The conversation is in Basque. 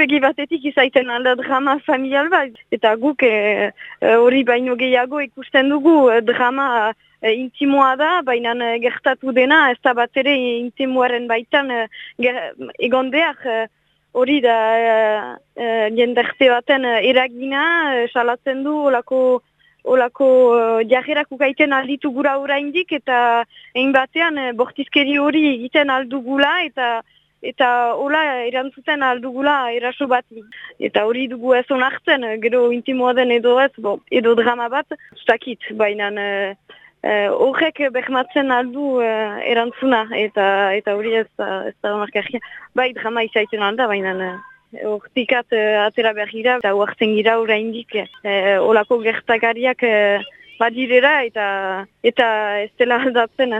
ikuspegi batetik izaiten alda drama familial bat. Eta guk hori baino gehiago ikusten dugu drama e, intimoa da, baina gertatu dena, ez da bat ere intimoaren baitan egondeak hori da jenderte baten eragina, salatzen du olako olako uh, jarrerak ukaiten alditu gura indik eta egin batean bortizkeri hori egiten aldugula eta eta hola erantzuten aldugula eraso bat. Eta hori dugu ez onartzen, gero intimoa den edo ez, bo, edo drama bat, ustakit, baina horrek uh, uh, behmatzen aldu uh, erantzuna eta eta hori ez, ez da onarkarria. Bai, drama izaiten alda, baina... Hortikat uh, atera behar gira, eta huartzen gira ura indik, uh, olako gertakariak uh, badirera eta, eta ez dela aldatzen.